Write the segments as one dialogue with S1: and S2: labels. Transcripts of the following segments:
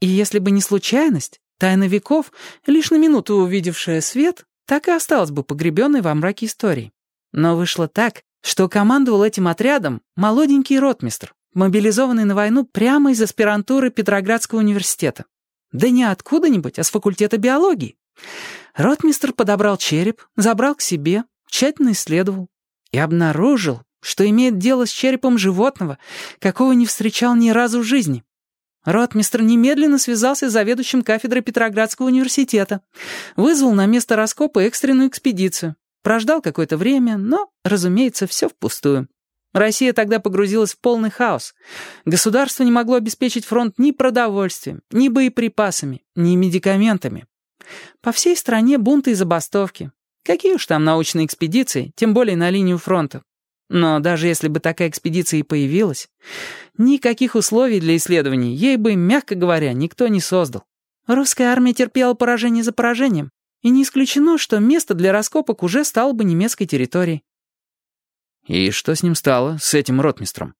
S1: И если бы не случайность, тайна веков, лишь на минуту увидевшая свет, так и осталась бы погребенной во мраке истории. Но вышло так, что командовал этим отрядом молоденький ротмистр, мобилизованный на войну прямо из аспирантуры Петроградского университета. Да не откуда-нибудь, а с факультета биологии. Ротмистр подобрал череп, забрал к себе, тщательно исследовал и обнаружил, что имеет дело с черепом животного, какого не встречал ни разу в жизни. Ротмистр немедленно связался с заведующим кафедрой Петроградского университета, вызвал на место раскопа экстренную экспедицию, прождал какое-то время, но, разумеется, все впустую. Россия тогда погрузилась в полный хаос. Государство не могло обеспечить фронт ни продовольствием, ни боеприпасами, ни медикаментами. По всей стране бунты и забастовки. Какие уж там научные экспедиции, тем более на линию фронта. Но даже если бы такая экспедиция и появилась, никаких условий для исследований ей бы, мягко говоря, никто не создал. Русская армия терпела поражение за поражением, и не исключено, что место для раскопок уже стало бы немецкой территорией.
S2: И что с ним стало, с этим ротмистром?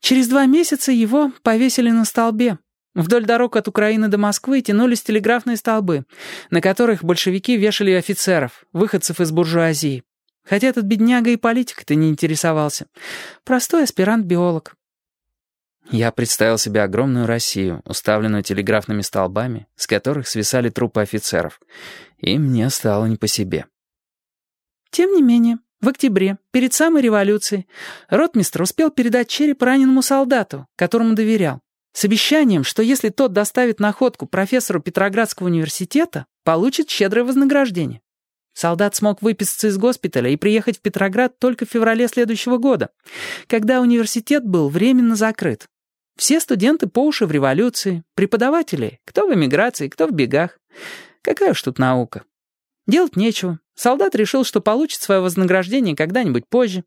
S1: Через два месяца его повесили на столбе. Вдоль дорог от Украины до Москвы тянулись телеграфные столбы, на которых большевики вешали офицеров, выходцев из буржуазии. Хотя этот бедняга и политикой-то не интересовался. Простой аспирант-биолог.
S2: Я представил себе огромную Россию, уставленную телеграфными столбами, с которых свисали трупы офицеров, и мне стало не по себе.
S1: Тем не менее, в октябре, перед самой революцией, ротмистр успел передать череп раненому солдату, которому доверял, с обещанием, что если тот доставит находку профессору Петроградского университета, получит щедрое вознаграждение. Солдат смог выписаться из госпиталя и приехать в Петроград только в феврале следующего года, когда университет был временно закрыт. Все студенты по уши в революции, преподаватели, кто в эмиграции, кто в бегах. Какая уж тут наука. Делать нечего. Солдат решил, что получит свое вознаграждение когда-нибудь позже.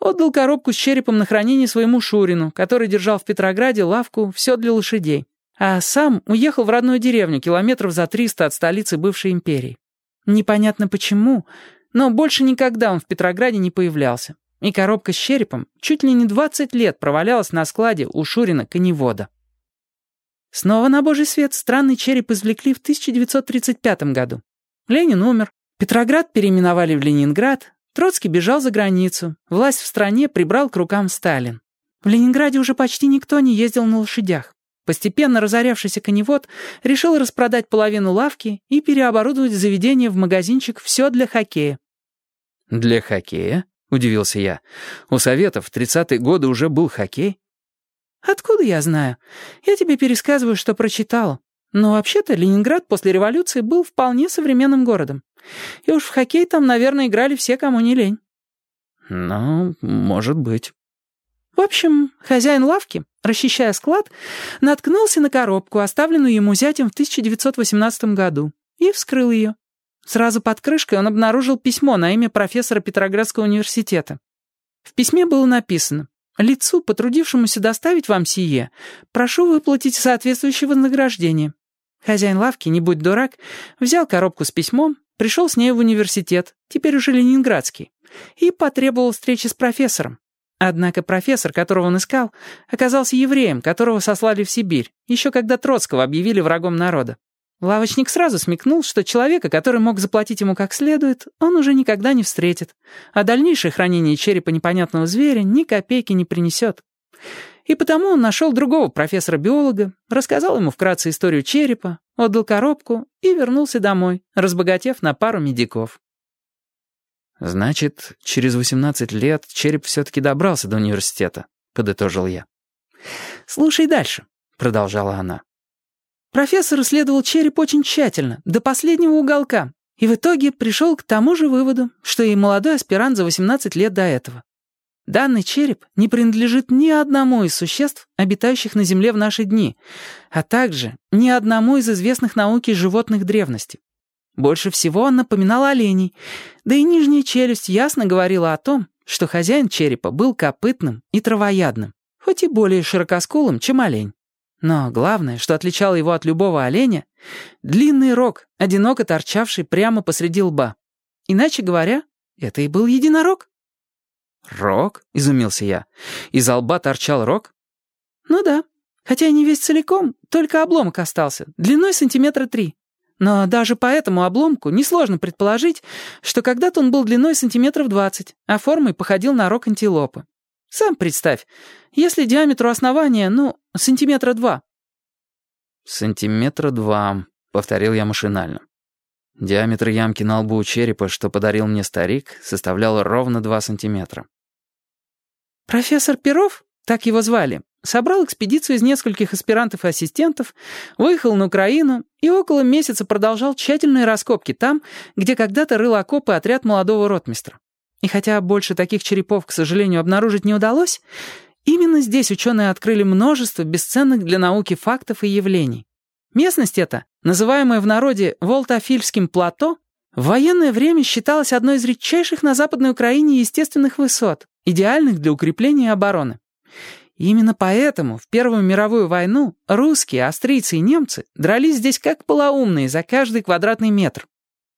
S1: Отдал коробку с черепом на хранение своему Шурину, который держал в Петрограде лавку «Все для лошадей». А сам уехал в родную деревню километров за 300 от столицы бывшей империи. Непонятно почему, но больше никогда он в Петрограде не появлялся. И коробка с черепом чуть ли не 20 лет провалялась на складе у Шурина коневода. Снова на божий свет странный череп извлекли в 1935 году. Ленин умер, Петроград переименовали в Ленинград, Троцкий бежал за границу, власть в стране прибрал к рукам Сталин. В Ленинграде уже почти никто не ездил на лошадях. Постепенно разорявшийся коневод решил распродать половину лавки и переоборудовать заведение в магазинчик «Все для хоккея».
S2: «Для хоккея?» — удивился я. «У Советов в тридцатые годы уже был хоккей?»
S1: «Откуда я знаю? Я тебе пересказываю, что прочитала. Но вообще-то Ленинград после революции был вполне современным городом. И уж в хоккей там, наверное, играли все, кому не лень».
S2: «Ну, может быть».
S1: В общем, хозяин лавки, расчищая склад, наткнулся на коробку, оставленную ему зятем в 1918 году, и вскрыл ее. Сразу под крышкой он обнаружил письмо на имя профессора Петроградского университета. В письме было написано «Лицу, потрудившемуся доставить вам сие, прошу выплатить соответствующее вознаграждение». Хозяин лавки, не будь дурак, взял коробку с письмом, пришел с ней в университет, теперь уже ленинградский, и потребовал встречи с профессором. Однако профессор, которого он искал, оказался евреем, которого сослали в Сибирь, еще когда Троцкого объявили врагом народа. Лавочник сразу смекнул, что человека, который мог заплатить ему как следует, он уже никогда не встретит, а дальнейшее хранение черепа непонятного зверя ни копейки не принесет. И потому он нашел другого профессора-биолога, рассказал ему вкратце историю черепа, отдал коробку и вернулся домой, разбогатев на пару медиков.
S2: «Значит, через 18 лет череп все-таки добрался до университета», — подытожил я.
S1: «Слушай дальше», — продолжала она. Профессор исследовал череп очень тщательно, до последнего уголка, и в итоге пришел к тому же выводу, что и молодой аспирант за 18 лет до этого. Данный череп не принадлежит ни одному из существ, обитающих на Земле в наши дни, а также ни одному из известных науке животных древности. Больше всего он напоминал оленей, да и нижняя челюсть ясно говорила о том, что хозяин черепа был копытным и травоядным, хоть и более широкоскулым, чем олень. Но главное, что отличало его от любого оленя — длинный рог, одиноко торчавший прямо посреди лба. Иначе говоря, это и был единорог.
S2: «Рог?» — изумился я. «Из лба торчал рог?»
S1: «Ну да. Хотя не весь целиком, только обломок остался, длиной сантиметра три. Но даже по этому обломку несложно предположить, что когда-то он был длиной сантиметров двадцать, а формой походил на рог антилопы. Сам представь, если диаметру основания, ну, сантиметра два».
S2: «Сантиметра два», — повторил я машинально. Диаметр ямки на лбу у черепа, что подарил мне старик, составлял ровно два сантиметра.
S1: «Профессор Перов, так его звали, собрал экспедицию из нескольких аспирантов и ассистентов, выехал на Украину и около месяца продолжал тщательные раскопки там, где когда-то рыл окопы отряд молодого ротмистра. И хотя больше таких черепов, к сожалению, обнаружить не удалось, именно здесь ученые открыли множество бесценных для науки фактов и явлений. Местность эта, называемая в народе Волтофильским плато, в военное время считалась одной из редчайших на Западной Украине естественных высот, идеальных для укрепления обороны. И именно поэтому в Первую мировую войну русские, австрийцы и немцы дрались здесь как полоумные за каждый квадратный метр.